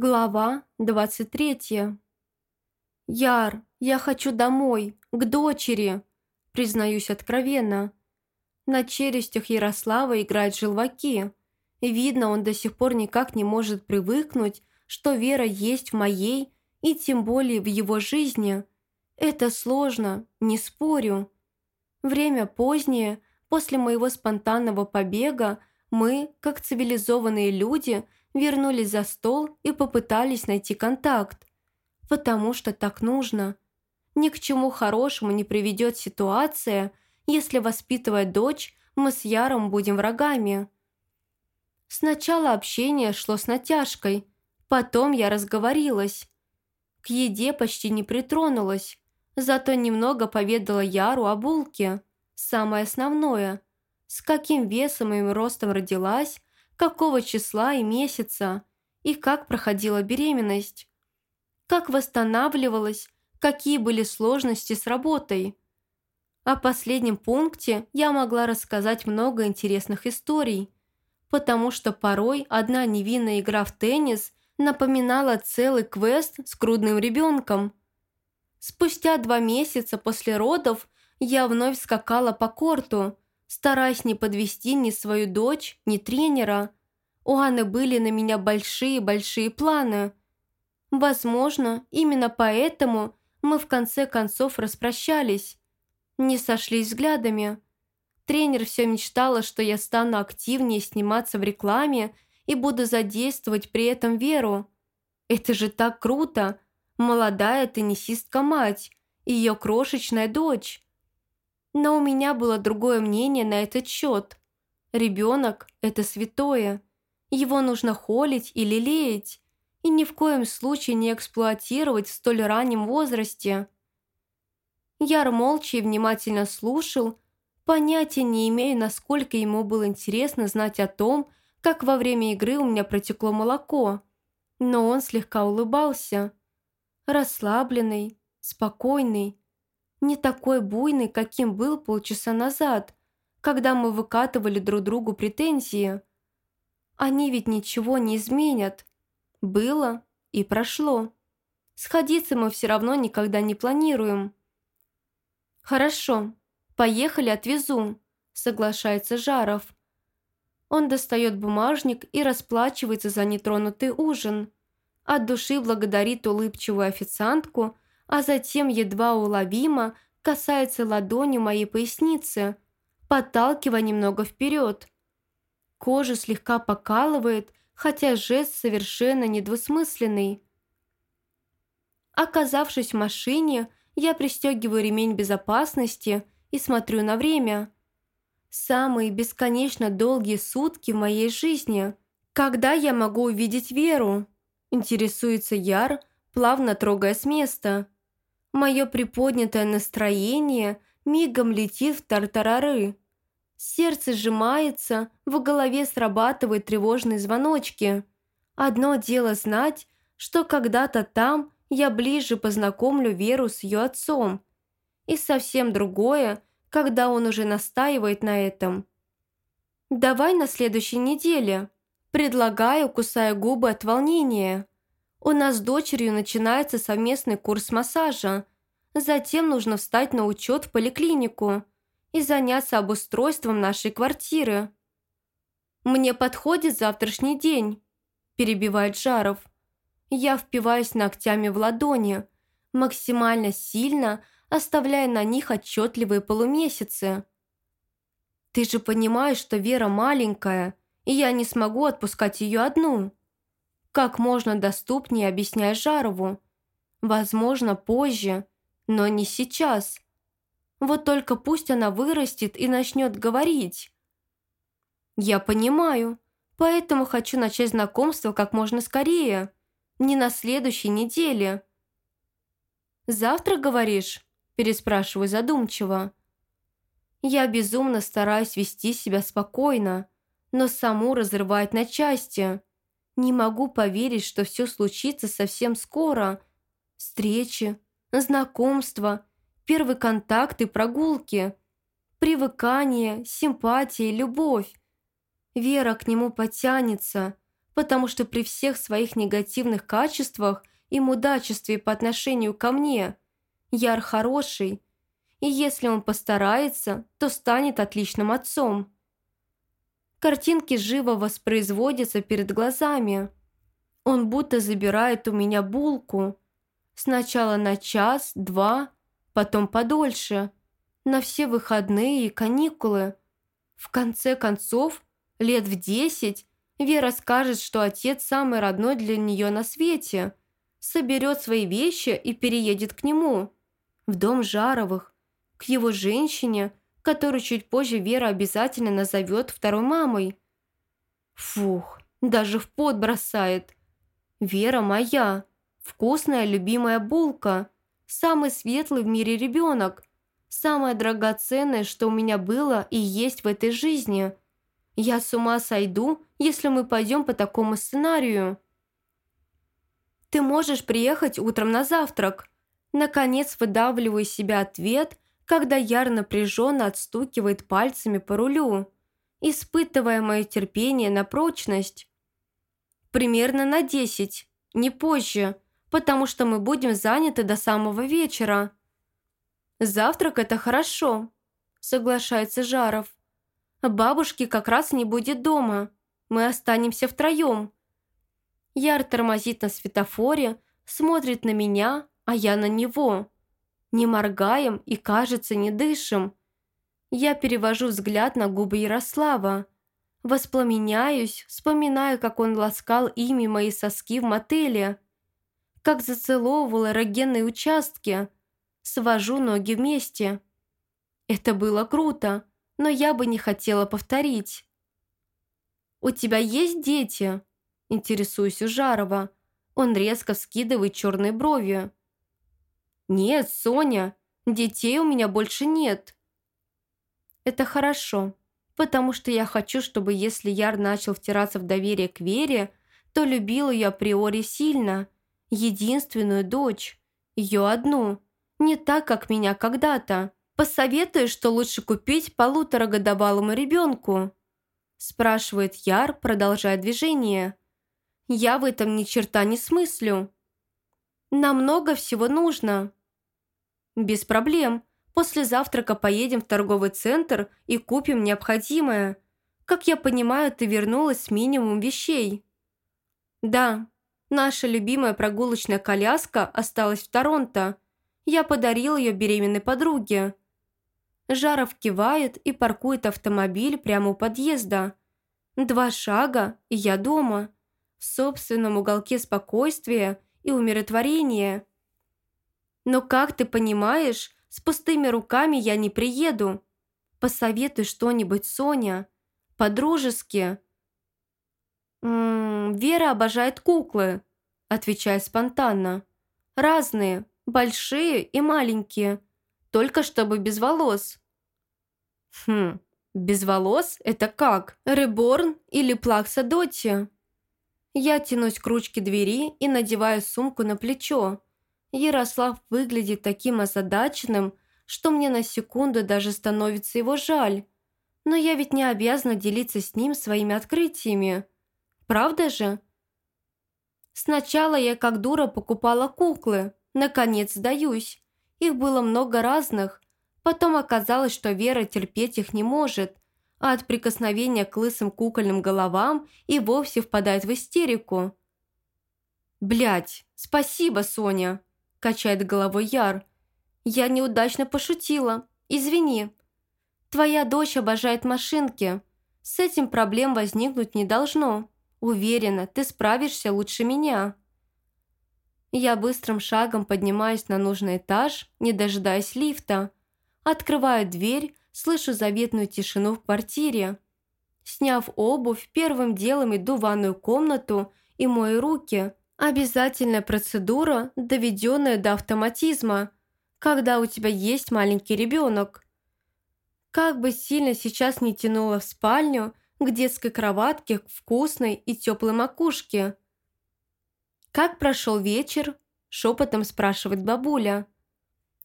Глава 23. «Яр, я хочу домой, к дочери», признаюсь откровенно. На челюстях Ярослава играют желваки. Видно, он до сих пор никак не может привыкнуть, что Вера есть в моей и тем более в его жизни. Это сложно, не спорю. Время позднее, после моего спонтанного побега, мы, как цивилизованные люди – вернулись за стол и попытались найти контакт. Потому что так нужно. Ни к чему хорошему не приведет ситуация, если, воспитывая дочь, мы с Яром будем врагами. Сначала общение шло с натяжкой, потом я разговорилась. К еде почти не притронулась, зато немного поведала Яру о булке. Самое основное – с каким весом и ростом родилась, какого числа и месяца, и как проходила беременность, как восстанавливалась, какие были сложности с работой. О последнем пункте я могла рассказать много интересных историй, потому что порой одна невинная игра в теннис напоминала целый квест с грудным ребенком. Спустя два месяца после родов я вновь скакала по корту, стараясь не подвести ни свою дочь, ни тренера. У Анны были на меня большие-большие планы. Возможно, именно поэтому мы в конце концов распрощались. Не сошлись взглядами. Тренер все мечтала, что я стану активнее сниматься в рекламе и буду задействовать при этом Веру. Это же так круто! Молодая теннисистка-мать, ее крошечная дочь. Но у меня было другое мнение на этот счет. Ребенок – это святое. Его нужно холить и лелеять, и ни в коем случае не эксплуатировать в столь раннем возрасте. Яр молча и внимательно слушал, понятия не имея, насколько ему было интересно знать о том, как во время игры у меня протекло молоко. Но он слегка улыбался. Расслабленный, спокойный, не такой буйный, каким был полчаса назад, когда мы выкатывали друг другу претензии. Они ведь ничего не изменят. Было и прошло. Сходиться мы все равно никогда не планируем. «Хорошо, поехали, отвезу», – соглашается Жаров. Он достает бумажник и расплачивается за нетронутый ужин. От души благодарит улыбчивую официантку – а затем едва уловимо касается ладонью моей поясницы, подталкивая немного вперед. Кожу слегка покалывает, хотя жест совершенно недвусмысленный. Оказавшись в машине, я пристегиваю ремень безопасности и смотрю на время. Самые бесконечно долгие сутки в моей жизни. Когда я могу увидеть Веру? Интересуется Яр, плавно трогая с места. Мое приподнятое настроение мигом летит в тартарары. Сердце сжимается, в голове срабатывают тревожные звоночки. Одно дело знать, что когда-то там я ближе познакомлю Веру с ее отцом. И совсем другое, когда он уже настаивает на этом. «Давай на следующей неделе», предлагаю, кусая губы от волнения. У нас с дочерью начинается совместный курс массажа. Затем нужно встать на учет в поликлинику и заняться обустройством нашей квартиры. «Мне подходит завтрашний день», – перебивает Жаров. Я впиваюсь ногтями в ладони, максимально сильно оставляя на них отчетливые полумесяцы. «Ты же понимаешь, что Вера маленькая, и я не смогу отпускать ее одну». Как можно доступнее объясняя Жарову. Возможно, позже, но не сейчас. Вот только пусть она вырастет и начнет говорить. Я понимаю, поэтому хочу начать знакомство как можно скорее. Не на следующей неделе. «Завтра, говоришь?» – переспрашиваю задумчиво. Я безумно стараюсь вести себя спокойно, но саму разрывает на части. Не могу поверить, что все случится совсем скоро. Встречи, знакомства, первый контакт и прогулки. Привыкание, симпатия, любовь. Вера к нему потянется, потому что при всех своих негативных качествах и мудачестве по отношению ко мне Яр хороший, и если он постарается, то станет отличным отцом. Картинки живо воспроизводятся перед глазами. Он будто забирает у меня булку. Сначала на час, два, потом подольше. На все выходные и каникулы. В конце концов, лет в десять Вера скажет, что отец самый родной для нее на свете. Соберет свои вещи и переедет к нему. В дом Жаровых. К его женщине, которую чуть позже Вера обязательно назовет второй мамой. Фух, даже в пот бросает. Вера моя. Вкусная любимая булка. Самый светлый в мире ребенок. Самое драгоценное, что у меня было и есть в этой жизни – я с ума сойду, если мы пойдем по такому сценарию. Ты можешь приехать утром на завтрак. Наконец выдавливаю из себя ответ, когда Яр напряженно отстукивает пальцами по рулю, испытывая мое терпение на прочность. Примерно на десять, не позже, потому что мы будем заняты до самого вечера. Завтрак – это хорошо, соглашается Жаров. Бабушки как раз не будет дома. Мы останемся втроем. Яр тормозит на светофоре, смотрит на меня, а я на него. Не моргаем и, кажется, не дышим. Я перевожу взгляд на губы Ярослава. Воспламеняюсь, вспоминаю, как он ласкал ими мои соски в мотеле. Как зацеловывал эрогенные участки. Свожу ноги вместе. Это было круто но я бы не хотела повторить. «У тебя есть дети?» – интересуюсь у Жарова. Он резко вскидывает черные брови. «Нет, Соня, детей у меня больше нет». «Это хорошо, потому что я хочу, чтобы если Яр начал втираться в доверие к Вере, то любил ее априори сильно, единственную дочь, ее одну, не так, как меня когда-то. Посоветуешь, что лучше купить полуторагодовалому ребенку?» Спрашивает Яр, продолжая движение. «Я в этом ни черта не смыслю. Нам много всего нужно». «Без проблем. После завтрака поедем в торговый центр и купим необходимое. Как я понимаю, ты вернулась с минимум вещей». «Да, наша любимая прогулочная коляска осталась в Торонто. Я подарил ее беременной подруге. Жаров кивает и паркует автомобиль прямо у подъезда. Два шага, и я дома. В собственном уголке спокойствия и умиротворения. Но, как ты понимаешь, с пустыми руками я не приеду. Посоветуй что-нибудь, Соня. По-дружески. «М -м, «Вера обожает куклы», отвечаю спонтанно. «Разные, большие и маленькие» только чтобы без волос». «Хм, без волос? Это как? Реборн или Плакса Дотти?» Я тянусь к ручке двери и надеваю сумку на плечо. Ярослав выглядит таким озадаченным, что мне на секунду даже становится его жаль. Но я ведь не обязана делиться с ним своими открытиями. Правда же? Сначала я как дура покупала куклы. Наконец сдаюсь. Их было много разных. Потом оказалось, что Вера терпеть их не может, а от прикосновения к лысым кукольным головам и вовсе впадает в истерику. Блять, спасибо, Соня!» – качает головой Яр. «Я неудачно пошутила. Извини. Твоя дочь обожает машинки. С этим проблем возникнуть не должно. Уверена, ты справишься лучше меня». Я быстрым шагом поднимаюсь на нужный этаж, не дожидаясь лифта. Открываю дверь, слышу заветную тишину в квартире. Сняв обувь, первым делом иду в ванную комнату и мою руки. Обязательная процедура, доведенная до автоматизма, когда у тебя есть маленький ребенок. Как бы сильно сейчас не тянуло в спальню, к детской кроватке, к вкусной и теплой макушке – «Как прошел вечер?» – шепотом спрашивает бабуля.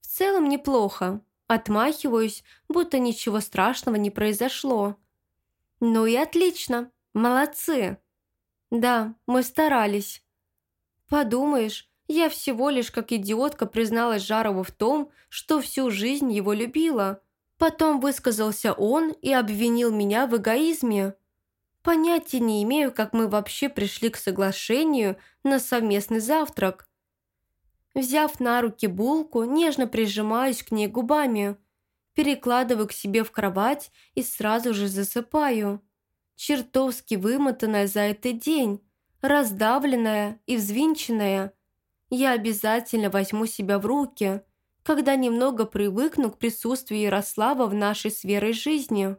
«В целом неплохо. Отмахиваюсь, будто ничего страшного не произошло». «Ну и отлично. Молодцы!» Да, мы старались. Подумаешь, я всего лишь как идиотка призналась Жарову в том, что всю жизнь его любила. Потом высказался он и обвинил меня в эгоизме. Понятия не имею, как мы вообще пришли к соглашению на совместный завтрак. Взяв на руки булку, нежно прижимаюсь к ней губами, перекладываю к себе в кровать и сразу же засыпаю. Чертовски вымотанная за этот день, раздавленная и взвинченная. Я обязательно возьму себя в руки, когда немного привыкну к присутствию Ярослава в нашей сфере жизни.